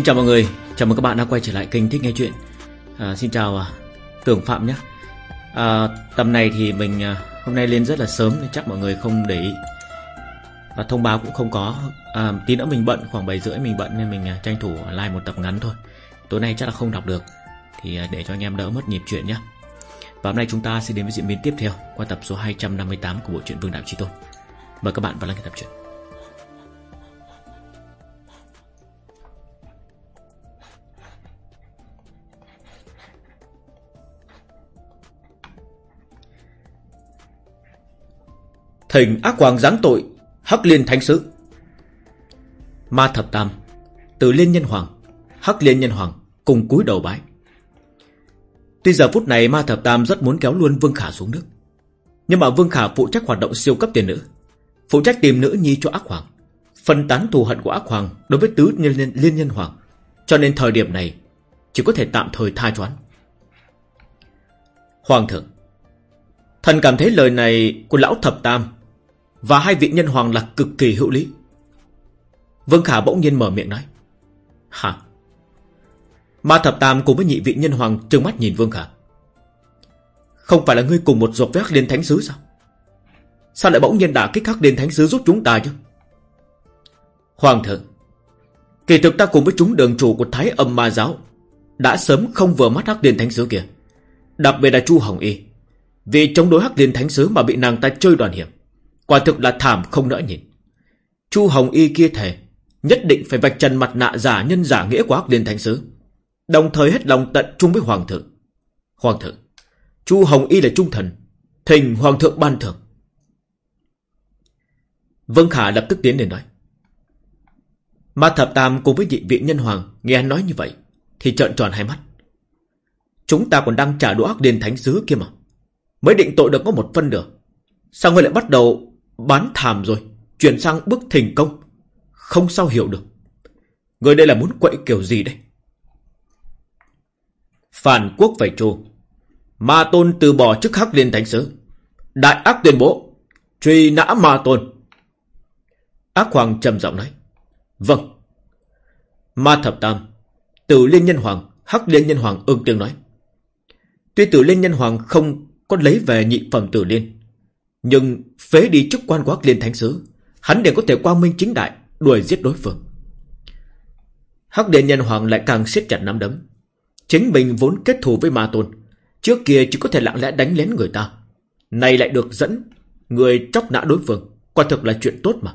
Xin chào mọi người, chào mừng các bạn đã quay trở lại kênh Thích Nghe Chuyện. À, Xin chào à, Tưởng Phạm nhé. À, Tầm này thì mình à, hôm nay lên rất là sớm nên chắc mọi người không để ý. Và thông báo cũng không có. À, Tí nữa mình bận, khoảng 7 rưỡi mình bận nên mình à, tranh thủ like một tập ngắn thôi. Tối nay chắc là không đọc được. Thì à, để cho anh em đỡ mất nhịp chuyện nhé. Và hôm nay chúng ta sẽ đến với diễn biến tiếp theo Qua tập số 258 của bộ truyện Vương Đạo Trí Tôn. Mời các bạn vào lắng nghe tập truyện. Thỉnh ác hoàng giáng tội Hắc liên thánh sứ. Ma thập tam Từ liên nhân hoàng Hắc liên nhân hoàng cùng cúi đầu bái. Tuy giờ phút này ma thập tam rất muốn kéo luôn Vương Khả xuống nước Nhưng mà Vương Khả phụ trách hoạt động siêu cấp tiền nữ Phụ trách tìm nữ nhi cho ác hoàng Phân tán thù hận của ác hoàng Đối với tứ liên, liên, liên nhân hoàng. Cho nên thời điểm này Chỉ có thể tạm thời tha choán. Hoàng thượng Thần cảm thấy lời này của lão thập tam và hai vị nhân hoàng là cực kỳ hữu lý. Vương Khả bỗng nhiên mở miệng nói, Hả? Ma thập tam cùng với nhị vị nhân hoàng trừng mắt nhìn Vương Khả. Không phải là ngươi cùng một ruột với Hắc Liên Thánh Sứ sao? Sao lại bỗng nhiên đả kích Hắc Liên Thánh Sứ giúp chúng ta chứ? Hoàng thượng, Kỳ thực ta cùng với chúng đường chủ của Thái âm ma giáo Đã sớm không vừa mắt Hắc Liên Thánh Sứ kia, Đặc biệt là Chu Hồng Y. Vì chống đối Hắc Liên Thánh Sứ mà bị nàng ta chơi đoàn hiểm Quả thực là thảm không nỡ nhìn. Chu Hồng Y kia thề, nhất định phải vạch trần mặt nạ giả nhân giả nghĩa của Hắc Liên Thánh Sứ. Đồng thời hết lòng tận trung với Hoàng thượng. Hoàng thượng, Chu Hồng Y là trung thần, thỉnh Hoàng thượng ban thưởng. Vân Khả lập tức tiến lên nói. Ma Thập Tam cùng với nhị vị nhân hoàng nghe anh nói như vậy, thì trợn tròn hai mắt. Chúng ta còn đang trả đũa Hắc Liên Thánh Sứ kia mà. Mới định tội được có một phân được. Sao ngươi lại bắt đầu Bán thảm rồi, Chuyển sang bước thành công. Không sao hiểu được. Người đây là muốn quậy kiểu gì đây? Phản quốc phải trù. Ma tôn từ bỏ chức hắc liên thánh sứ. Đại ác tuyên bố, Truy nã ma tôn. Ác hoàng trầm giọng nói Vâng. Ma thập tam Tử liên nhân hoàng, Hắc liên nhân hoàng ưng tiếng nói, Tuy tử liên nhân hoàng không có lấy về nhị phẩm tử liên nhưng phế đi chức quan của Hắc Liên Thánh Sứ, Hắn đều có thể quang minh chính đại, Đuổi giết đối phương. Hắc Điện Nhân Hoàng lại càng siết chặt nắm đấm. Chính mình vốn kết thù với Ma Tôn, Trước kia chỉ có thể lặng lẽ đánh lén người ta. Này lại được dẫn Người chóc nã đối phương, Quả thực là chuyện tốt mà.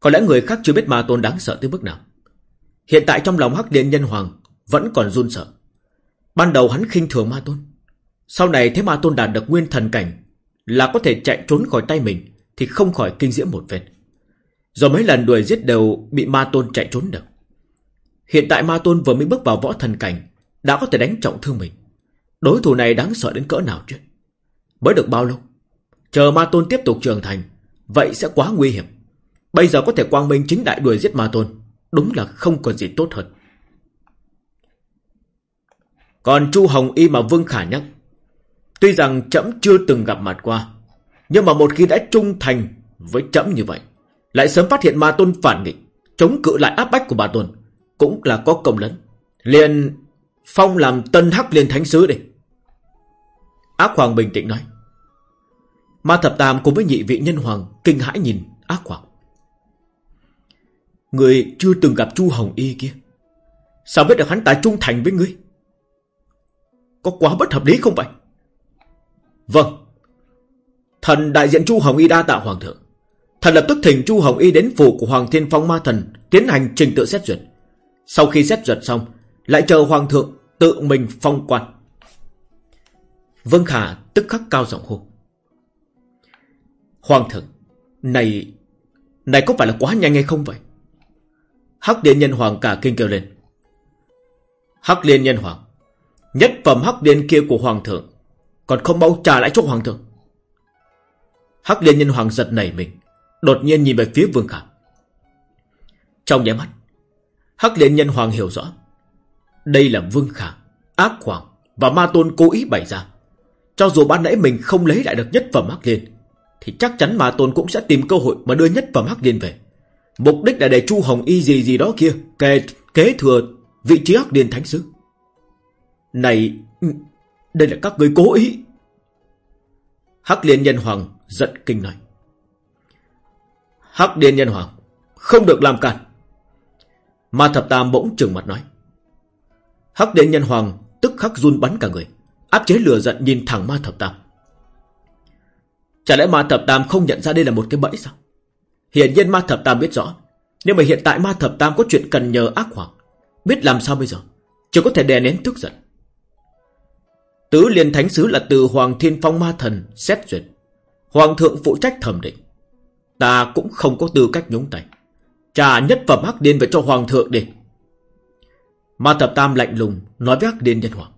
Có lẽ người khác chưa biết Ma Tôn đáng sợ tới mức nào. Hiện tại trong lòng Hắc Điện Nhân Hoàng Vẫn còn run sợ. Ban đầu hắn khinh thường Ma Tôn. Sau này thấy Ma Tôn đạt được nguyên thần cảnh là có thể chạy trốn khỏi tay mình thì không khỏi kinh diễm một phen. Rồi mấy lần đuổi giết đều bị ma tôn chạy trốn được. Hiện tại ma tôn vừa mới bước vào võ thần cảnh, đã có thể đánh trọng thương mình. Đối thủ này đáng sợ đến cỡ nào chứ? Mới được bao lâu? Chờ ma tôn tiếp tục trưởng thành, vậy sẽ quá nguy hiểm. Bây giờ có thể quang minh chính đại đuổi giết ma tôn, đúng là không còn gì tốt hơn. Còn Chu Hồng Y mà Vương Khả nhắc Tuy rằng trẫm chưa từng gặp mặt qua, Nhưng mà một khi đã trung thành Với trẫm như vậy, Lại sớm phát hiện ma tôn phản nghịch, Chống cự lại áp bách của bà tôn Cũng là có công lớn. Liền phong làm tân hắc liên thánh sứ đi. Ác hoàng bình tĩnh nói. Ma thập tam cùng với nhị vị nhân hoàng Kinh hãi nhìn ác hoàng. Người chưa từng gặp chu Hồng Y kia, Sao biết được hắn ta trung thành với ngươi? Có quá bất hợp lý không vậy? Vâng. Thần đại diện Chu Hồng Y đa tạ Hoàng thượng. Thần lập tức thỉnh Chu Hồng Y đến phủ của Hoàng Thiên Phong Ma Thần tiến hành trình tự xét duyệt. Sau khi xét duyệt xong, lại chờ Hoàng thượng tự mình phong quan. vương Khả tức khắc cao giọng hô. Hoàng thượng, này, này có phải là quá nhanh hay không vậy? Hắc Điện Nhân Hoàng cả kinh kêu lên. Hắc Liên Nhân Hoàng, nhất phẩm Hắc Điện kia của Hoàng thượng còn không mau trả lại cho hoàng thượng. Hắc liên nhân hoàng giật nảy mình Đột nhiên nhìn về phía vương khả Trong nháy mắt Hắc liên nhân hoàng hiểu rõ Đây là vương khả Ác hoàng và ma tôn cố ý bày ra. Cho dù ban nãy mình không lấy lại được nhất phẩm Hắc liên Thì chắc chắn ma tôn cũng sẽ tìm cơ hội Mà đưa nhất phẩm Hắc liên về. Mục đích là để Chu Hồng Y gì gì đó kia Kế, kế thừa vị trí Hắc liên Thánh Sứ. Này đây là các người cố ý. Hắc Liên Nhân Hoàng giận kinh nói. Hắc Liên Nhân Hoàng Không được làm cản Ma Thập Tam bỗng trừng mặt nói. Hắc Liên Nhân Hoàng Tức khắc run bắn cả người, Áp chế lửa giận nhìn thẳng Ma Thập Tam. Chả lẽ Ma Thập Tam không nhận ra đây là một cái bẫy sao? Hiển nhiên Ma Thập Tam biết rõ, Nhưng mà hiện tại Ma Thập Tam có chuyện cần nhờ ác hoàng. Biết làm sao bây giờ? Chỉ có thể đè nén tức giận. Tứ liên thánh sứ là từ Hoàng Thiên Phong Ma Thần xét duyệt. Hoàng thượng phụ trách thẩm định. Ta cũng không có tư cách nhúng tay. Trả nhất phẩm hắc điên về cho Hoàng thượng đi. Ma Thập Tam lạnh lùng Nói với hắc điên nhân hoàng.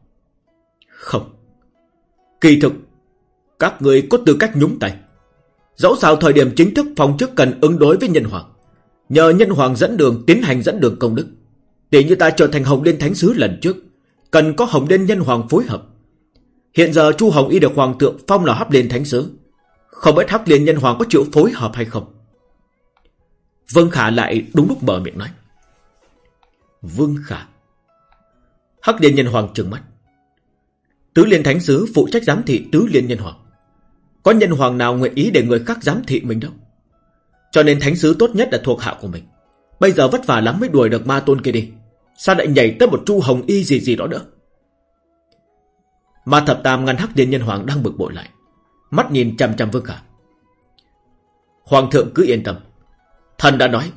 Không. Kỳ thực, Các người có tư cách nhúng tay. Dẫu sao thời điểm chính thức phong chức cần ứng đối với nhân hoàng, Nhờ nhân hoàng dẫn đường tiến hành dẫn đường công đức Tỷ như ta trở thành Hồng Liên Thánh Sứ lần trước, Cần có Hồng Liên Nhân Hoàng phối hợp. Hiện giờ Chu Hồng Y được Hoàng thượng phong là Hấp Liên Thánh Sứ. Không biết Hấp Liên Nhân Hoàng có chịu phối hợp hay không? Vương Khả lại đúng lúc mở miệng nói. Vương Khả. Hắc Liên Nhân Hoàng trừng mắt. Tứ Liên Thánh Sứ phụ trách giám thị Tứ Liên Nhân Hoàng. Có nhân hoàng nào nguyện ý để người khác giám thị mình đâu? Cho nên Thánh Sứ tốt nhất là thuộc hạ của mình. Bây giờ vất vả lắm mới đuổi được ma tôn kia đi. Sao lại nhảy tới một chu hồng y gì gì đó nữa? Ma thập tam ngăn hắc liên nhân hoàng đang bực bội lại. Mắt nhìn chăm chăm vương khả. Hoàng thượng cứ yên tâm. Thần đã nói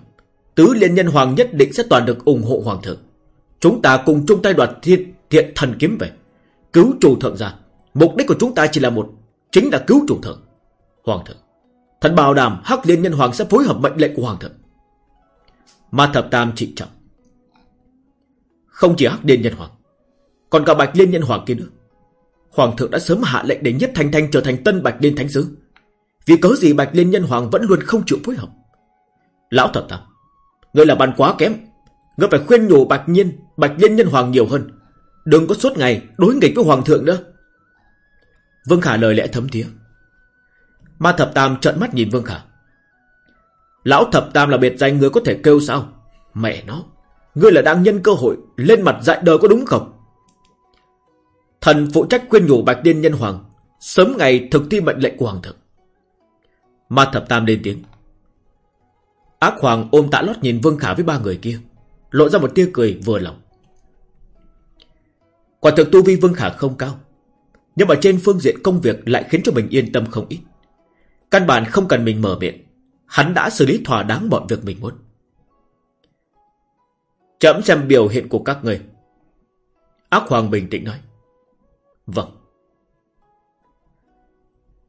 Tứ liên nhân hoàng nhất định sẽ toàn được ủng hộ hoàng thượng. Chúng ta cùng chung tay đoạt thiên, thiện thần kiếm về. Cứu chủ thượng ra Mục đích của chúng ta chỉ là một Chính là cứu chủ thượng. Hoàng thượng Thần bảo đảm hắc liên nhân hoàng sẽ phối hợp mệnh lệnh của hoàng thượng. Ma thập tam trịnh trọng. Không chỉ hắc liên nhân hoàng Còn cả bạch liên nhân hoàng kia nữa. Hoàng thượng đã sớm hạ lệnh để nhất thanh thanh trở thành tân bạch liên thánh sứ. Vì cớ gì bạch liên nhân hoàng vẫn luôn không chịu phối hợp? Lão thập tam Ngươi là bàn quá kém. Ngươi phải khuyên nhủ bạch nhiên, Bạch liên nhân hoàng nhiều hơn. Đừng có suốt ngày đối nghịch với hoàng thượng nữa. Vương Khả lời lẽ thấm thía. Ma thập tam trợn mắt nhìn Vương Khả. Lão thập tam là biệt danh người có thể kêu sao? Mẹ nó, Ngươi là đang nhân cơ hội Lên mặt dạy đời có đúng không? Thần phụ trách khuyên nhủ Bạch Liên Nhân Hoàng, Sớm ngày thực thi mệnh lệnh của Hoàng thượng. Ma thập tam lên tiếng. Ác Hoàng ôm tạ lót nhìn Vương Khả với ba người kia, Lộ ra một tia cười vừa lòng. Quả thực tu vi Vương Khả không cao, Nhưng mà trên phương diện công việc Lại khiến cho mình yên tâm không ít. Căn bản không cần mình mở miệng, Hắn đã xử lý thỏa đáng mọi việc mình muốn. Chậm xem biểu hiện của các người. Ác Hoàng bình tĩnh nói. Vâng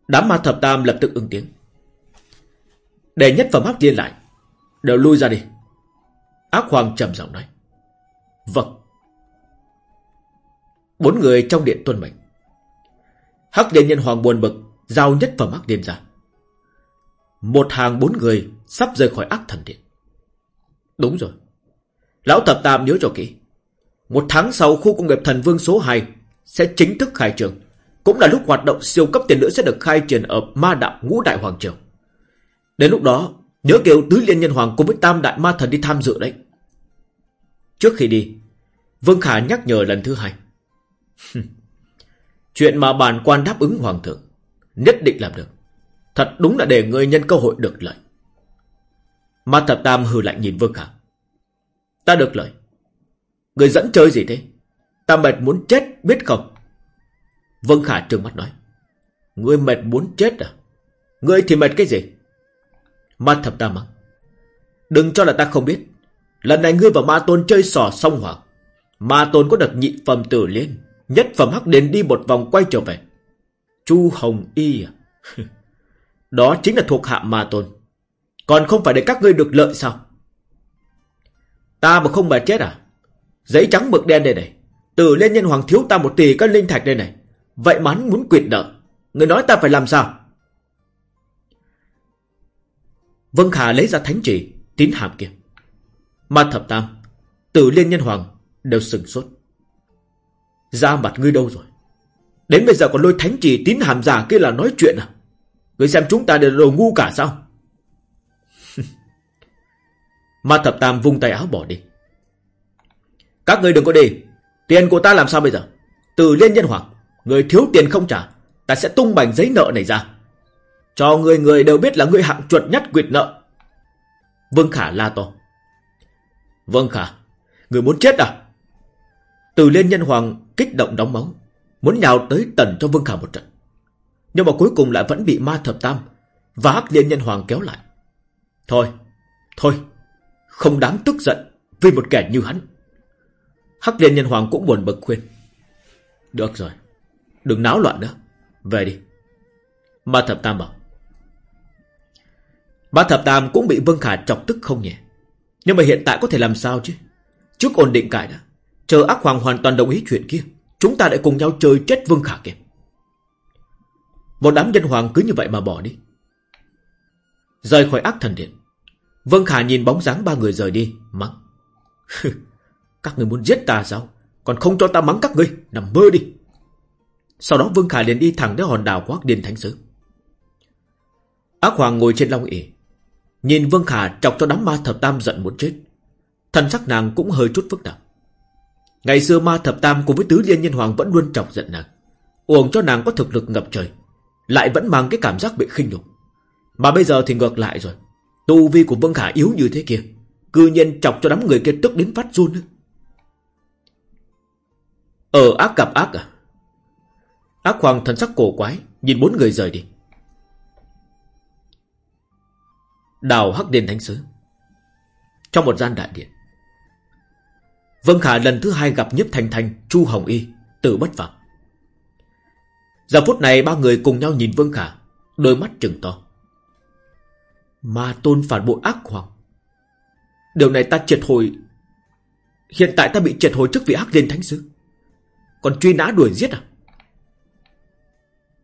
Đám ma thập tam lập tức ứng tiếng Để nhất phẩm hắc liên lại, Đều lui ra đi Ác Hoàng trầm giọng nói Vâng Bốn người trong điện tuân mệnh Hắc liên nhân hoàng buồn bực, Giao nhất phẩm hắc liên ra một hàng bốn người sắp rời khỏi ác thần điện. Đúng rồi. Lão Thập Tam nhớ cho kỹ. Một tháng sau khu công nghiệp thần vương số 2 sẽ chính thức khai trường. Cũng là lúc hoạt động siêu cấp tiền nữ sẽ được khai triển ở ma đạo ngũ đại hoàng triều. Đến lúc đó, nhớ kêu tứ liên nhân hoàng cùng với tam đại ma thần đi tham dự đấy. Trước khi đi, Vương Khả nhắc nhở lần thứ hai. Chuyện mà bản quan đáp ứng hoàng thượng, nhất định làm được. Thật đúng là để người nhân cơ hội được lợi. Ma thập tam hừ lạnh nhìn Vương Khả. Ta được lợi. Người dẫn chơi gì thế? Ta mệt muốn chết, biết không? Vương Khả trừng mắt nói. Ngươi mệt muốn chết à? Ngươi thì mệt cái gì? Ma thập tam mắng. Đừng cho là ta không biết. Lần này ngươi và Ma Tôn chơi sò song hoàng. Ma Tôn có được nhị phẩm tử liên. Nhất phẩm hắc đến đi một vòng quay trở về. Chu Hồng Y à? Đó chính là thuộc hạ ma tôn. Còn không phải để các ngươi được lợi sao? Ta mà không mà chết à? Giấy trắng mực đen đây này. Từ lên nhân hoàng thiếu ta một tỷ các linh thạch đây này. Vậy mà hắn muốn quyệt nợ. Người nói ta phải làm sao? Vân Khả lấy ra thánh chỉ, tín hàm kia. Ma thập tam, từ liên nhân hoàng đều sừng sốt. Ra mặt ngươi đâu rồi? Đến bây giờ còn lôi thánh chỉ tín hàm giả kia là nói chuyện à? Người xem chúng ta đều đồ ngu cả sao Ma thập tam vung tay áo bỏ đi. Các ngươi đừng có đi. Tiền của ta làm sao bây giờ? Từ liên nhân hoàng. Người thiếu tiền không trả. Ta sẽ tung bành giấy nợ này ra. Cho người người đều biết là người hạng chuột nhất quyệt nợ. Vương Khả la to. Vương Khả. Người muốn chết à? Từ liên nhân hoàng kích động đóng máu. Muốn nhào tới tần cho Vương Khả một trận. Nhưng mà cuối cùng lại vẫn bị ma thập tam và hắc liên nhân hoàng kéo lại. Thôi, thôi, không đáng tức giận vì một kẻ như hắn. Hắc liên nhân hoàng cũng buồn bực khuyên. Được rồi, đừng náo loạn nữa, về đi. Ma thập tam bảo. Ma thập tam cũng bị Vương Khả chọc tức không nhẹ. Nhưng mà hiện tại có thể làm sao chứ? Trước ổn định cải đã, chờ ác hoàng hoàn toàn đồng ý chuyện kia, chúng ta lại cùng nhau chơi chết Vương Khả kìa. Một đám nhân hoàng cứ như vậy mà bỏ đi. Rời khỏi ác thần điện. vương Khả nhìn bóng dáng ba người rời đi, mắng. các người muốn giết ta sao? Còn không cho ta mắng các ngươi, nằm mơ đi. Sau đó Vương khải liền đi thẳng đến hòn đảo của Hắc Điền Thánh Sứ. Ác Hoàng ngồi trên long ỉ. Nhìn Vương Khả chọc cho đám ma thập tam giận muốn chết. Thần sắc nàng cũng hơi chút phức tạp. Ngày xưa ma thập tam cùng với tứ liên nhân hoàng vẫn luôn chọc giận nàng. Uổng cho nàng có thực lực ngập trời. Lại vẫn mang cái cảm giác bị khinh nhục. Mà bây giờ thì ngược lại rồi. Tu vi của Vương Khả yếu như thế kia. Cư nhiên chọc cho đám người kia tức đến phát run. Ở ác gặp ác à? Ác hoàng thần sắc cổ quái, nhìn bốn người rời đi. Đào Hắc Điền Thánh Sứ Trong một gian đại điện Vân Khả lần thứ hai gặp Nhếp Thanh Thanh, Chu Hồng Y, tự bất phạm. Giờ phút này ba người cùng nhau nhìn Vương Khả, đôi mắt trừng to. Ma tôn phản bội ác hoàng. Điều này ta triệt hồi... Hiện tại ta bị triệt hồi trước vị ác liên thánh sứ. Còn truy nã đuổi giết à?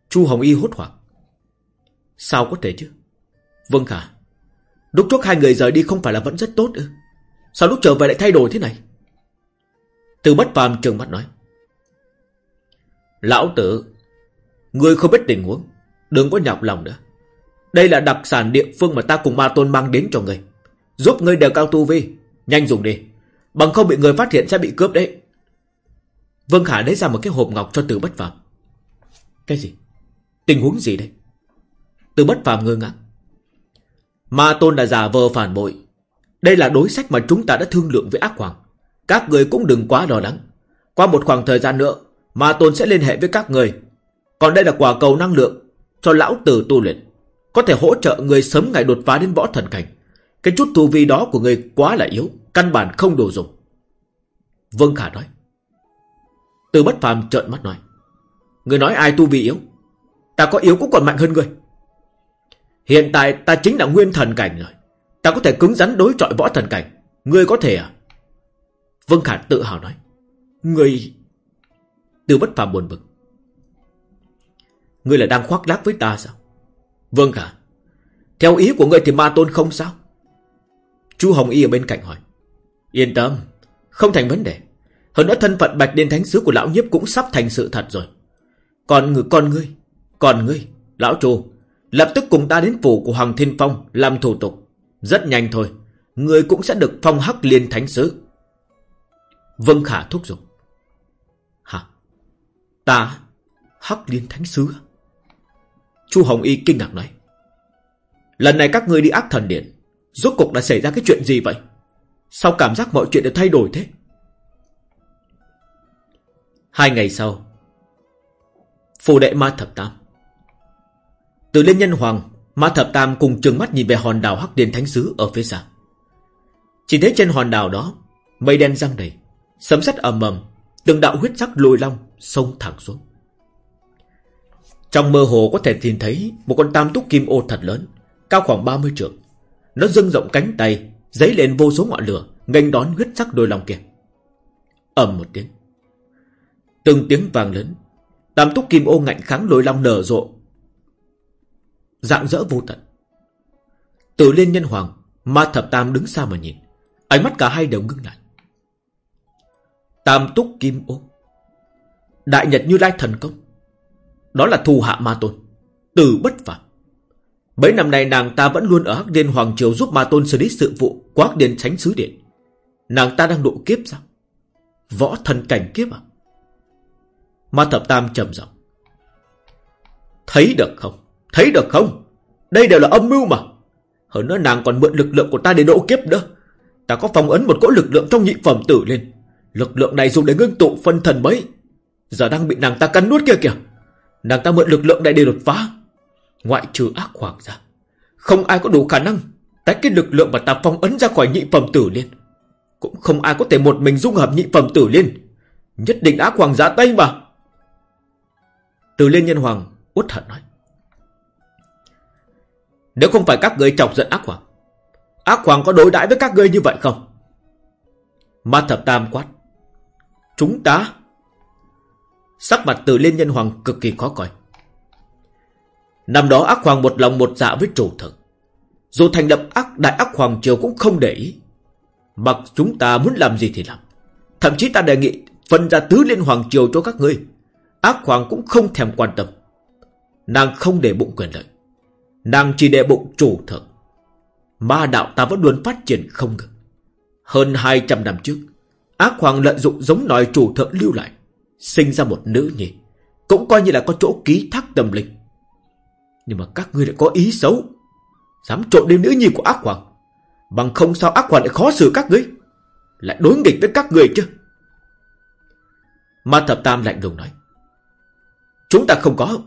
Chu Hồng Y hốt hoảng. Sao có thể chứ? Vâng Khả. Lúc trước hai người rời đi không phải là vẫn rất tốt ư? Sao lúc trở về lại thay đổi thế này? Từ bất phàm trường mắt nói. Lão tử, ngươi không biết tình huống, đừng có nhọc lòng nữa. Đây là đặc sản địa phương mà ta cùng ma tôn mang đến cho ngươi. Giúp ngươi đều cao tu vi, nhanh dùng đi. Bằng không bị người phát hiện sẽ bị cướp đấy. Vương Khả lấy ra một cái hộp ngọc cho từ bất phàm. Cái gì? Tình huống gì đây? Từ bất phàm ngơ ngác. Ma tôn đã giả vờ phản bội. Đây là đối sách mà chúng ta đã thương lượng với ác hoàng. Các người cũng đừng quá lo lắng. Qua một khoảng thời gian nữa, Ma tôn sẽ liên hệ với các người. Còn đây là quả cầu năng lượng cho lão tử tu luyện. Có thể hỗ trợ người sớm ngày đột phá đến võ thần cảnh. Cái chút tu vi đó của người quá là yếu, căn bản không đủ dùng. Vương Khả nói. Từ bất phàm trợn mắt nói. Người nói ai tu vi yếu? Ta có yếu cũng còn mạnh hơn người. Hiện tại ta chính là nguyên thần cảnh rồi. Ta có thể cứng rắn đối chọi võ thần cảnh. Ngươi có thể à? Vương Khả tự hào nói. Ngươi... Từ bất phàm buồn bực. Ngươi là đang khoác lác với ta sao? Vương Khả. Theo ý của ngươi thì ma tôn không sao? Chu Hồng Y ở bên cạnh hỏi. Yên tâm. Không thành vấn đề. Hơn nữa thân phận Bạch liên Thánh Sứ của Lão Nhiếp cũng sắp thành sự thật rồi. Còn người con ngươi, còn ngươi, Lão trù lập tức cùng ta đến phủ của Hoàng Thiên Phong làm thủ tục. Rất nhanh thôi, ngươi cũng sẽ được phong hắc liên thánh sứ. Vân Khả thúc giục. Hả? Ta? Hắc liên thánh sứ? Chu Hồng Y kinh ngạc nói. Lần này các ngươi đi ác thần điện, rốt cục đã xảy ra cái chuyện gì vậy? Sao cảm giác mọi chuyện đã thay đổi thế? Hai ngày sau Phù đệ ma thập tam. Từ lên nhân hoàng, Ma thập tam cùng trừng mắt nhìn về hòn đảo Hắc Điền Thánh Sứ ở phía xa. Chỉ thấy trên hòn đảo đó, Mây đen răng đầy, Sấm sét ầm ầm, Từng đạo huyết sắc lùi long sông thẳng xuống. Trong mơ hồ có thể nhìn thấy Một con tam túc kim ô thật lớn, Cao khoảng 30 trượng. Nó dâng rộng cánh tay Giấy lên vô số ngọn lửa, nghênh đón huyết sắc đôi long kia. Ầm một tiếng Từng tiếng vàng lớn. Tam túc kim ô ngạnh kháng lôi long nở rộ. Dạng dỡ vô tận. Từ liên nhân hoàng, Ma thập tam đứng xa mà nhìn. Ánh mắt cả hai đều ngưng lại. Tam túc kim ô. Đại nhật như lai thần công. Đó là thù hạ ma tôn. Từ bất phạm Mấy năm nay nàng ta vẫn luôn ở Hắc Điên Hoàng Triều giúp Ma Tôn xử lý sự vụ của Hắc Điên Tránh Sứ Điện. Nàng ta đang độ kiếp sao? Võ thần cảnh kiếp à? Ma Thập Tam trầm giọng. Thấy được không? Thấy được không? Đây đều là âm mưu mà. Hơn nữa nàng còn mượn lực lượng của ta để độ kiếp nữa. Ta có phong ấn một cỗ lực lượng trong nhị phẩm tử lên. Lực lượng này dùng để ngưng tụ phân thần mấy. Giờ đang bị nàng ta cắn nuốt kia kìa. Nàng ta mượn lực lượng này để đột phá. Ngoại trừ ác hoàng ra. Không ai có đủ khả năng tách cái lực lượng mà ta phong ấn ra khỏi nhị phẩm tử liên. Cũng không ai có thể một mình dung hợp nhị phẩm tử liên. Nhất định ác hoàng giả tay mà. Từ liên nhân hoàng uất hận nói. Nếu không phải các người chọc giận ác hoàng Ác hoàng có đối đãi với các ngươi như vậy không? Ma thập tam quát, Chúng ta? Sắc mặt từ liên nhân hoàng cực kỳ khó coi. Năm đó ác hoàng một lòng một dạ với chủ thực Dù thành lập ác, đại ác hoàng triều cũng không để ý. Mặc chúng ta muốn làm gì thì làm. Thậm chí ta đề nghị Phân ra tứ liên hoàng triều cho các ngươi. Ác hoàng cũng không thèm quan tâm. Nàng không để bụng quyền lợi. Nàng chỉ để bụng chủ thượng. Ma đạo ta vẫn luôn phát triển không ngừng. Hơn 200 năm trước, Ác hoàng lợi dụng giống nòi chủ thượng lưu lại, Sinh ra một nữ nhi, Cũng coi như là có chỗ ký thác tâm linh. Nhưng mà các ngươi lại có ý xấu, Dám trộn đêm nữ nhi của ác hoàng, Bằng không sao ác hoàng lại khó xử các ngươi, Lại đối nghịch với các người chứ? Ma thập tam lạnh lùng nói. Chúng ta không có.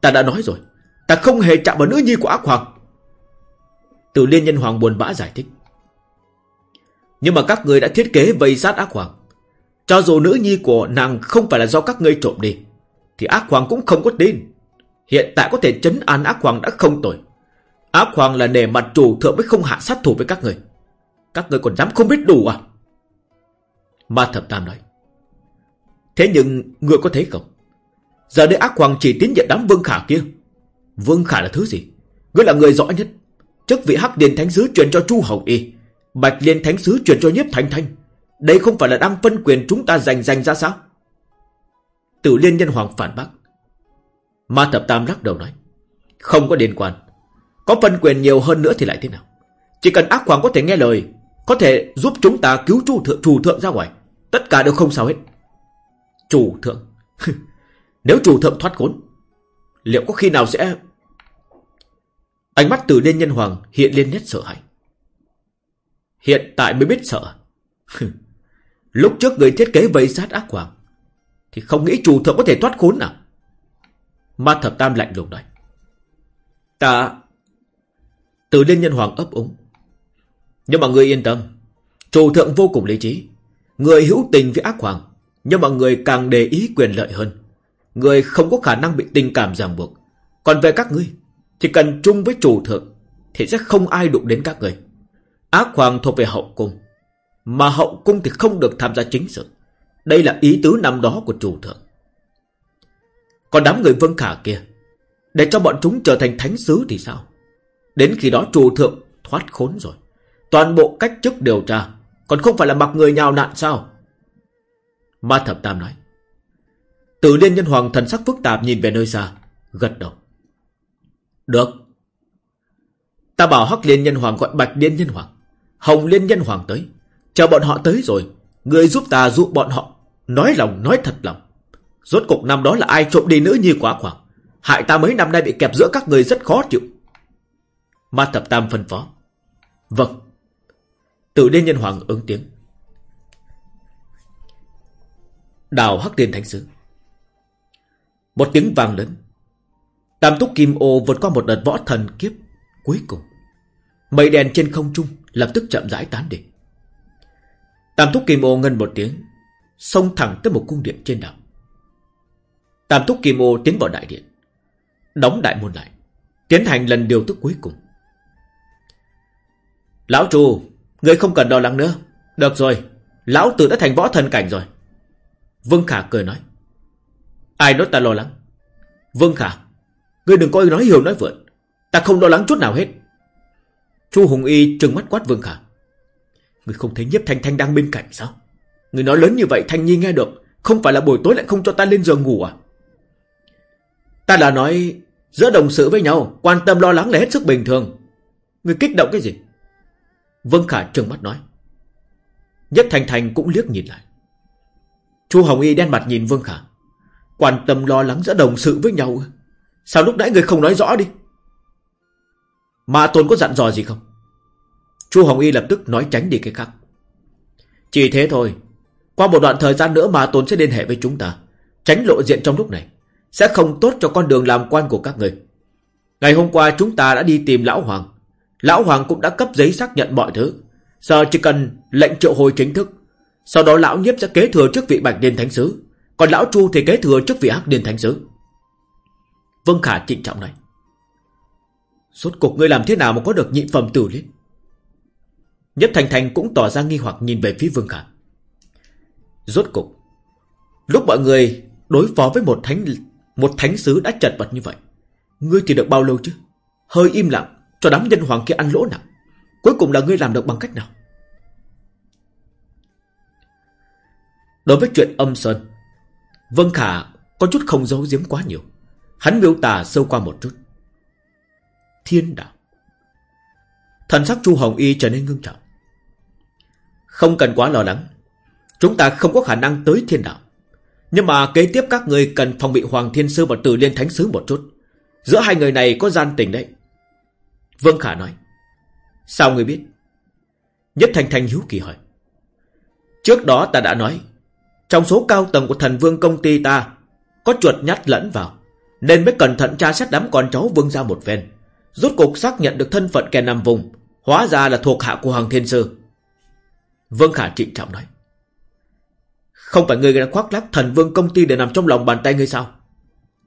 Ta đã nói rồi. Ta không hề chạm vào nữ nhi của ác hoàng. Từ liên nhân hoàng buồn bã giải thích. Nhưng mà các người đã thiết kế vây sát ác hoàng. Cho dù nữ nhi của nàng không phải là do các ngươi trộm đi, Thì ác hoàng cũng không có tin. Hiện tại có thể chấn an ác hoàng đã không tội. Ác hoàng là nề mặt chủ thượng mới không hạ sát thủ với các người. Các người còn dám không biết đủ à? Ma thập tam nói. Thế nhưng người có thấy không? Giờ đây ác hoàng chỉ tín nhận đám vương khả kia Vương Khả là thứ gì? Ngươi là người rõ nhất. Chức vị Hắc Điền Thánh Sứ truyền cho Chu Hồng Y. Bạch Liên Thánh Sứ truyền cho Nhiếp Thanh Thanh. Đây không phải là đang phân quyền chúng ta giành giành ra sao? Tử Liên Nhân Hoàng phản bác. Ma Thập Tam lắc đầu nói. Không có liên quan. Có phân quyền nhiều hơn nữa thì lại thế nào? Chỉ cần ác hoàng có thể nghe lời, có thể giúp chúng ta cứu chủ thượng, chủ thượng ra ngoài. Tất cả đều không sao hết. Chủ thượng. Nếu chủ thượng thoát khốn, liệu có khi nào sẽ Ánh mắt từ Liên Nhân Hoàng hiện lên nét sợ hãi. Hiện tại mới biết sợ. Lúc trước người thiết kế vây sát ác hoàng, thì không nghĩ chủ thượng có thể thoát khốn nào. Ma thập tam lạnh lùng nói. Ta... Từ Liên Nhân Hoàng ấp úng. Nhưng mà người yên tâm. Chủ thượng vô cùng lý trí. Người hữu tình với ác hoàng. Nhưng mà người càng để ý quyền lợi hơn. Người không có khả năng bị tình cảm ràng buộc. Còn về các ngươi, chỉ cần chung với chủ thượng Thì sẽ không ai đụng đến các người Ác hoàng thuộc về hậu cung Mà hậu cung thì không được tham gia chính sự. Đây là ý tứ năm đó của chủ thượng. Còn đám người vân khả kia Để cho bọn chúng trở thành thánh sứ thì sao? Đến khi đó chủ thượng thoát khốn rồi. Toàn bộ cách chức điều tra Còn không phải là mặc người nhào nạn sao? Ma thập tam nói Tử liên nhân hoàng thần sắc phức tạp nhìn về nơi xa, Gật đầu được. Ta bảo Hắc Liên Nhân Hoàng gọi Bạch Liên Nhân Hoàng. Hồng Liên Nhân Hoàng tới. Chờ bọn họ tới rồi. Người giúp ta dụ bọn họ. Nói lòng, nói thật lòng. Rốt cục năm đó là ai trộm đi nữ nhi quá khoảng. Hại ta mấy năm nay bị kẹp giữa các người rất khó chịu. Ma Thập Tam phân phó. Vâng. tử Liên Nhân Hoàng ứng tiếng. Đào Hắc Liên Thánh Sứ. Một tiếng vàng lớn. Tam túc kim ô vượt qua một đợt võ thần kiếp cuối cùng. Mây đèn trên không trung lập tức chậm rãi tán đi. Tam túc kim ô ngân một tiếng, xông thẳng tới một cung điện trên đảo. Tam túc kim ô tiến vào đại điện, đóng đại môn lại, tiến hành lần điều tức cuối cùng. Lão trù, người không cần lo lắng nữa. Được rồi, lão tử đã thành võ thần cảnh rồi. Vương Khả cười nói. Ai nói ta lo lắng? Vương Khả, Ngươi đừng có nói hiểu nói vượn. Ta không lo lắng chút nào hết. Chu Hùng Y trừng mắt quát Vương Khả. Ngươi không thấy nhiếp Thanh Thanh đang bên cạnh sao? Ngươi nói lớn như vậy Thanh Nhi nghe được Không phải là buổi tối lại không cho ta lên giường ngủ à? Ta là nói Giữa đồng sự với nhau Quan tâm lo lắng là hết sức bình thường. Người kích động cái gì? Vương Khả trừng mắt nói. Nhất Thành Thành cũng liếc nhìn lại. Chu Hồng Y đen mặt nhìn Vương Khả. Quan tâm lo lắng giữa đồng sự với nhau. Sao lúc nãy người không nói rõ đi? Mà Tôn có dặn dò gì không? Chu Hồng Y lập tức nói tránh đi cái khác. Chỉ thế thôi. Qua một đoạn thời gian nữa mà Tôn sẽ liên hệ với chúng ta. Tránh lộ diện trong lúc này. Sẽ không tốt cho con đường làm quan của các người. Ngày hôm qua chúng ta đã đi tìm Lão Hoàng. Lão Hoàng cũng đã cấp giấy xác nhận mọi thứ. Giờ chỉ cần lệnh triệu hồi chính thức. Sau đó Lão Nhiếp sẽ kế thừa chức vị Bạch Điên Thánh Sứ. Còn Lão Chu thì kế thừa chức vị ác Điên Thánh Sứ. Vương Khả trịnh trọng này. Suốt cuộc ngươi làm thế nào mà có được nhị phẩm tử liên? Nhất Thành Thành cũng tỏ ra nghi hoặc nhìn về phía Vương Khả. Rốt cục Lúc mọi người đối phó với một thánh một thánh sứ đã chật vật như vậy, Ngươi thì được bao lâu chứ? Hơi im lặng cho đám nhân hoàng kia ăn lỗ nặng Cuối cùng là ngươi làm được bằng cách nào? Đối với chuyện âm sơn Vân Khả, có chút không giấu giếm quá nhiều. Hắn miêu tả sâu qua một chút. Thiên đạo. Thần sắc Chu Hồng Y trở nên ngưng trọng. Không cần quá lo lắng. Chúng ta không có khả năng tới thiên đạo. Nhưng mà kế tiếp các người cần phòng bị Hoàng Thiên Sư và Tử Liên Thánh Sứ một chút. Giữa hai người này có gian tình đấy. Vương Khả nói. Sao người biết? Nhất Thành Thành hiếu kỳ hỏi. Trước đó ta đã nói trong số cao tầng của thần vương công ty ta, Có chuột nhắt lẫn vào. Nên mới cẩn thận tra xét đám con cháu vương ra một phen Rốt cuộc xác nhận được thân phận kẻ nằm vùng, Hóa ra là thuộc hạ của Hoàng Thiên Sư. Vương Khả trịnh trọng nói. Không phải người đã khoác lác thần vương công ty để nằm trong lòng bàn tay ngươi sao?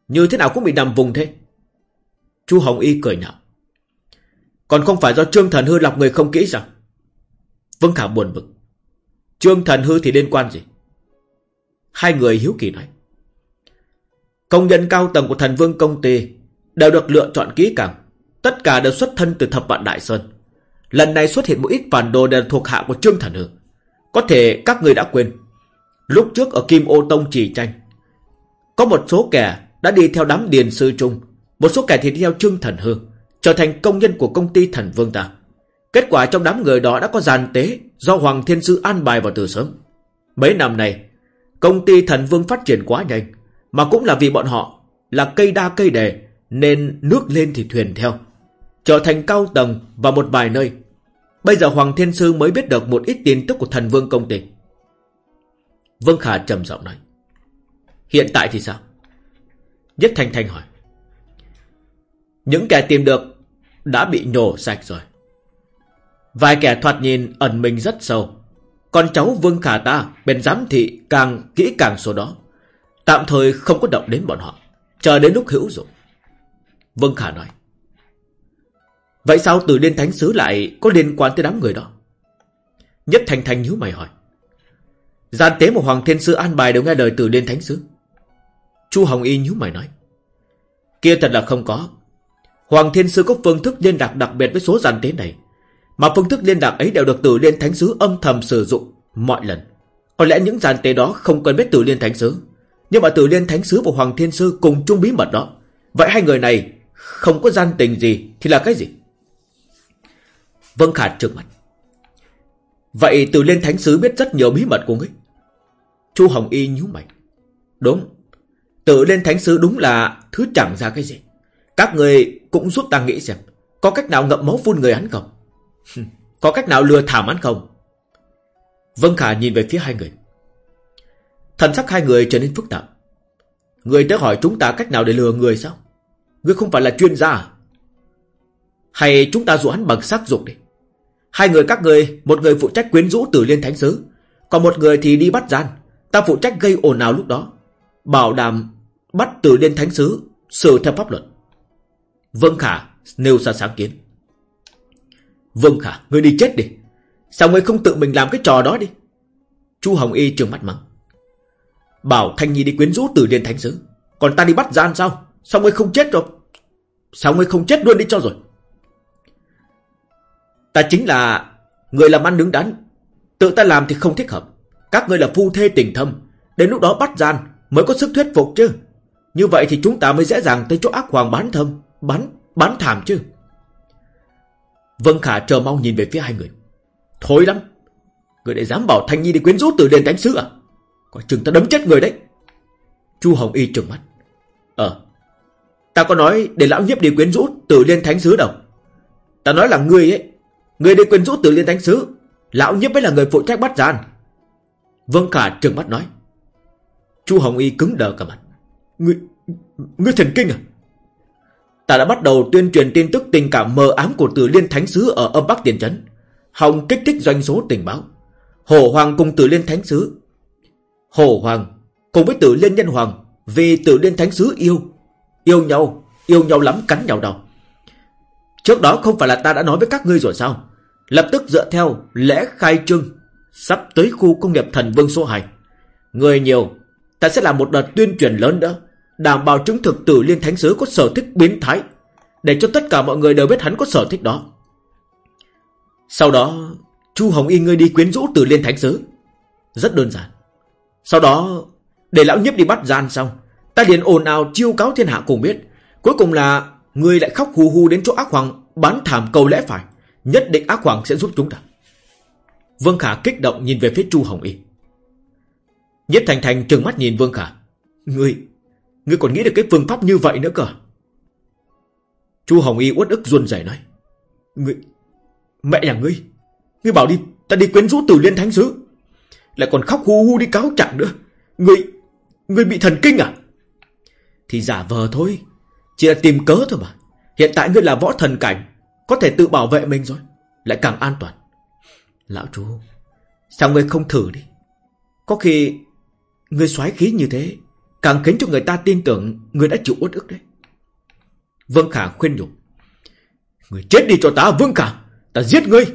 Như thế nào cũng bị nằm vùng thế? Chu Hồng Y cười nhạo. Còn không phải do Trương Thần Hư lọc người không kỹ sao? Vương Khả buồn bực. Trương Thần Hư thì liên quan gì? Hai người hiếu kỳ nói. Công nhân cao tầng của thần vương công ty Đều được lựa chọn kỹ càng. Tất cả đều xuất thân từ thập vạn Đại Sơn. Lần này xuất hiện một ít phản đồ đều thuộc hạ của Trương Thần Hư Có thể các người đã quên. Lúc trước ở Kim Ô Tông chỉ tranh Có một số kẻ đã đi theo đám điền sư trung Một số kẻ thì đi theo Trương Thần Hư trở thành công nhân của công ty thần vương ta. Kết quả trong đám người đó đã có giàn tế do Hoàng Thiên Sư an bài vào từ sớm. Mấy năm này, công ty thần vương phát triển quá nhanh, mà cũng là vì bọn họ là cây đa cây đề, nên nước lên thì thuyền theo. Trở thành cao tầng và một vài nơi. Bây giờ Hoàng Thiên Sư mới biết được một ít tin tức của thần vương công ty. Vương Khả trầm giọng nói. Hiện tại thì sao? Nhất Thanh Thanh hỏi. Những kẻ tìm được đã bị nhổ sạch rồi. Vài kẻ thoạt nhìn ẩn mình rất sâu. Con cháu Vương Khả ta, bên giám thị càng kỹ càng số đó. Tạm thời không có động đến bọn họ. Chờ đến lúc hữu dụng. Vương Khả nói. Vậy sao từ Liên Thánh Sứ lại có liên quan tới đám người đó? Nhất Thành Thành nhíu mày hỏi. Gian tế một Hoàng Thiên Sư an bài đều nghe lời từ Liên Thánh Sứ. Chu Hồng Y nhíu mày nói. Kia thật là không có. Hoàng Thiên Sư có phương thức liên lạc đặc biệt với số gian tế này. Mà phương thức liên lạc ấy đều được Tử Liên Thánh Sứ âm thầm sử dụng mọi lần. Có lẽ những gian tế đó không quen biết Tử Liên Thánh Sứ. Nhưng mà Tử Liên Thánh Sứ và Hoàng Thiên Sư cùng chung bí mật đó. Vậy hai người này không có gian tình gì thì là cái gì? Vân Khả trợn mặt. Vậy Tử Liên Thánh Sứ biết rất nhiều bí mật của ngươi. Chu Hồng Y nhíu mày. Đúng. Tử Liên Thánh Sứ đúng là thứ chẳng ra cái gì. Các người cũng giúp ta nghĩ xem, Có cách nào ngậm máu phun người hắn không có cách nào lừa thảm án không? Vân Khả nhìn về phía hai người. Thần sắc hai người trở nên phức tạp. Người tới hỏi chúng ta cách nào để lừa người sao? Người không phải là chuyên gia à? Hay chúng ta dụ hắn bằng sắc dục đi? Hai người các người, Một người phụ trách quyến rũ tử liên thánh sứ Còn một người thì đi bắt gian. Ta phụ trách gây ồn ào lúc đó, Bảo đảm bắt tử liên thánh sứ Xử theo pháp luật. Vâng Khả nêu ra sáng kiến. Vâng Khả, ngươi đi chết đi. Sao ngươi không tự mình làm cái trò đó đi? Chu Hồng Y trừng mắt mắng. Bảo Thanh Nhi đi quyến rũ từ Liên Thánh Sứ. Còn ta đi bắt gian sao? Sao ngươi không chết rồi? Sao ngươi không chết luôn đi cho rồi? Ta chính là người làm ăn đứng đắn. Tự ta làm thì không thích hợp. Các ngươi là phu thê tình thâm. Đến lúc đó bắt gian mới có sức thuyết phục chứ. Như vậy thì chúng ta mới dễ dàng tới chỗ ác hoàng bán thâm Bán, bán thảm chứ Vân Khả chờ mau nhìn về phía hai người. Thôi lắm. Người lại dám bảo Thanh Nhi đi quyến rũ từ đền đánh sứ à? Có chừng ta đấm chết người đấy. Chu Hồng Y trừng mắt. Ờ Ta có nói để lão nhiếp đi quyến rũ từ liên thánh sứ đâu. Ta nói là ngươi ấy Ngươi đi quyến rũ từ liên thánh sứ Lão nhiếp mới là người phụ trách bắt gian. Vân Khả trừng mắt nói. Chu Hồng Y cứng đờ cả mặt. Ngươi, ngươi thần kinh à? Ta đã bắt đầu tuyên truyền tin tức tình cảm mờ ám của Tử Liên Thánh Sứ ở âm Bắc Tiền Trấn. Hồng kích thích doanh số tình báo. Hổ Hoàng cùng Tử Liên Thánh Sứ. Hổ Hoàng cùng với Tử Liên Nhân Hoàng vì Tử Liên Thánh Sứ yêu. Yêu nhau, yêu nhau lắm cắn nhau đầu. Trước đó không phải là ta đã nói với các ngươi rồi sao? Lập tức dựa theo lễ khai trương sắp tới khu công nghiệp thần vương số 2. Người nhiều, ta sẽ làm một đợt tuyên truyền lớn đó Đảm bảo chứng thực tử liên thánh sứ có sở thích biến thái, Để cho tất cả mọi người đều biết hắn có sở thích đó. Sau đó, Chu Hồng Y ngươi đi quyến rũ tử liên thánh sứ Rất đơn giản. Sau đó, Để lão nhiếp đi bắt gian xong, Ta liền ồn ào chiêu cáo thiên hạ cùng biết. Cuối cùng là, ngươi lại khóc hù hù đến chỗ ác hoàng Bán thảm cầu lẽ phải, Nhất định ác hoàng sẽ giúp chúng ta. Vương Khả kích động nhìn về phía Chu Hồng Y. Nhất Thành Thành trừng mắt nhìn Vương Khả. Ngươi Ngươi còn nghĩ được cái phương pháp như vậy nữa cơ? Chu Hồng Y uất ức run rẩy nói. Ngươi, Mẹ nhà ngươi Ngươi bảo đi, Ta đi quyến rũ từ liên thánh sứ. Lại còn khóc hu hu đi cáo trạng nữa. Ngươi Ngươi bị thần kinh à? Thì giả vờ thôi, Chỉ là tìm cớ thôi mà. Hiện tại ngươi là võ thần cảnh, Có thể tự bảo vệ mình rồi, Lại càng an toàn. Lão chú Sao ngươi không thử đi? Có khi Ngươi xoáy khí như thế Càng khiến cho người ta tin tưởng Người đã chịu uất ức đấy. Vương Khả khuyên nhủ, Người chết đi cho ta, Vương Khả, Ta giết ngươi.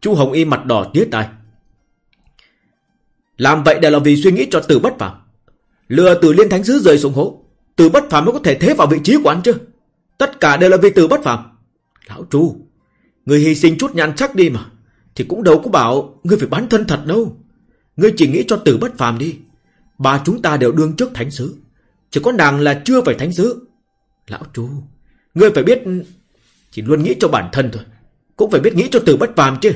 Chu Hồng Y mặt đỏ tía tai. Làm vậy đều là vì suy nghĩ cho từ bất phạm Lừa từ liên thánh sứ rời xuống hố. Từ bất phạm mới có thể thế vào vị trí của anh chứ. Tất cả đều là vì từ bất phạm Lão Chu, Người hy sinh chút nhan chắc đi mà, Thì cũng đâu có bảo Ngươi phải bán thân thật đâu. Ngươi chỉ nghĩ cho từ bất phàm đi bà chúng ta đều đương trước thánh sứ. Chỉ có nàng là chưa phải thánh sứ. Lão chú Ngươi phải biết Chỉ luôn nghĩ cho bản thân thôi. Cũng phải biết nghĩ cho từ bất phàm chứ.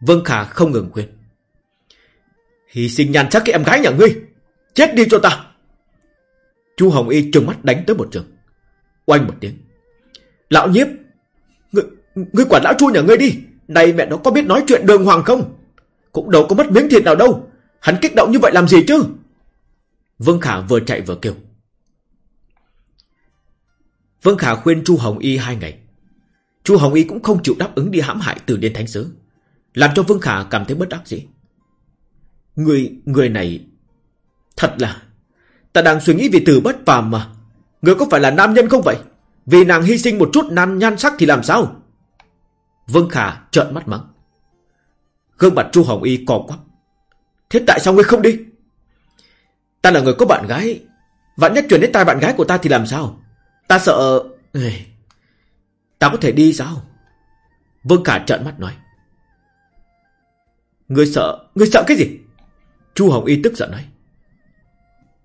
Vân Khả không ngừng khuyên. Hy sinh nhàn sắc cái em gái nhà ngươi. Chết đi cho ta. Chu Hồng Y trừng mắt đánh tới một trường. Oanh một tiếng. Lão nhiếp Ngươi, ngươi quản lão chu nhà ngươi đi. Này mẹ nó có biết nói chuyện đường hoàng không? Cũng đâu có mất miếng thịt nào đâu. Hắn kích động như vậy làm gì chứ? Vương Khả vừa chạy vừa kêu. Vương Khả khuyên Chu Hồng Y hai ngày. Chu Hồng Y cũng không chịu đáp ứng đi hãm hại từ Điên Thánh Sứ Làm cho Vương Khả cảm thấy bất đắc dĩ. Người, người này Thật là Ta đang suy nghĩ vì từ bất phàm mà. Người có phải là nam nhân không vậy? Vì nàng hy sinh một chút nan nhan sắc thì làm sao? Vương Khả trợn mắt mắng. Gương mặt Chu Hồng Y co quắp. Thế tại sao ngươi không đi? Ta là người có bạn gái. Vạn nhất chuyển đến tai bạn gái của ta thì làm sao? Ta sợ Ta có thể đi sao? Vương Khả trợn mắt nói. Ngươi sợ Ngươi sợ cái gì? Chu Hồng Y tức giận nói.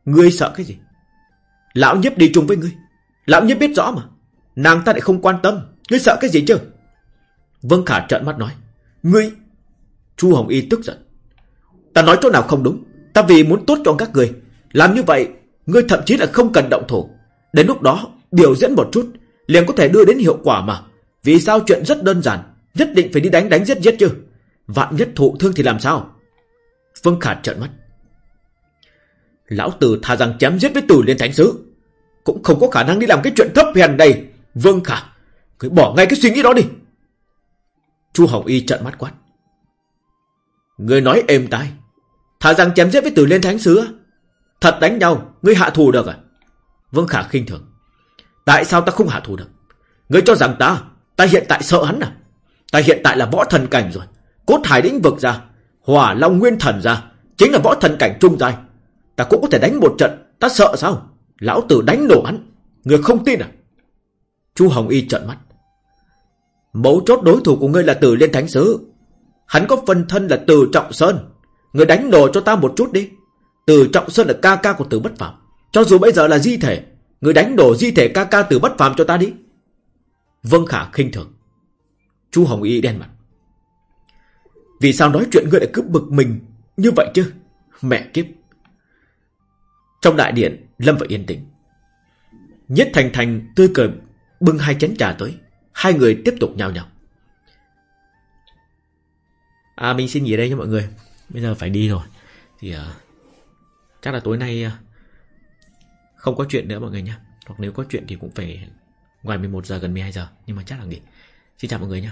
Ngươi sợ cái gì? Lão nhiếp đi chung với ngươi. Lão nhiếp biết rõ mà. Nàng ta lại không quan tâm. Ngươi sợ cái gì chứ? Vương Khả trợn mắt nói. Ngươi Chu Hồng Y tức giận. Ta nói chỗ nào không đúng, Ta vì muốn tốt cho các người. Làm như vậy, Ngươi thậm chí là không cần động thủ. Đến lúc đó, biểu diễn một chút, liền có thể đưa đến hiệu quả mà. Vì sao chuyện rất đơn giản, Nhất định phải đi đánh đánh giết giết chứ? Vạn nhất thụ thương thì làm sao? Phương Khả trợn mắt. Lão Tử thà rằng chém giết với Tử Liên Thánh Sứ. Cũng không có khả năng đi làm cái chuyện thấp hèn này Vương Khả. Cứ bỏ ngay cái suy nghĩ đó đi. Chu Hồng Y trợn mắt quát. Người nói êm tai Thà rằng chém giết với tử liên thánh sứ Thật đánh nhau, Ngươi hạ thù được à? Vương Khả khinh thường. Tại sao ta không hạ thù được? Ngươi cho rằng ta Ta hiện tại sợ hắn à? Ta hiện tại là võ thần cảnh rồi. Cốt hải lĩnh vực ra, Hỏa long nguyên thần ra, Chính là võ thần cảnh trung giai. Ta cũng có thể đánh một trận, Ta sợ sao? Lão tử đánh nổ hắn, Ngươi không tin à? Chu Hồng Y trợn mắt. Mấu chốt đối thủ của ngươi là tử liên thánh sứ Hắn có phân thân là từ trọng sơn. Người đánh đồ cho ta một chút đi. Từ Trọng Sơn là ca ca của Từ Bất Phạm. Cho dù bây giờ là di thể, Người đánh đổ di thể ca ca Từ Bất Phạm cho ta đi. Vâng Khả khinh thường. Chu Hồng Y đen mặt. Vì sao nói chuyện ngươi lại cứ bực mình Như vậy chứ? Mẹ kiếp. Trong đại điện, Lâm và yên tĩnh. Nhất Thành Thành tươi cười, Bưng hai chén trà tới. Hai người tiếp tục nhào nhào. À mình xin nghỉ đây nha mọi người. Bây giờ phải đi rồi. Thì uh, chắc là tối nay uh, Không có chuyện nữa mọi người nhé Hoặc nếu có chuyện thì cũng phải Ngoài 11 giờ gần 12 giờ. Nhưng mà chắc là nghỉ. Xin chào mọi người nhé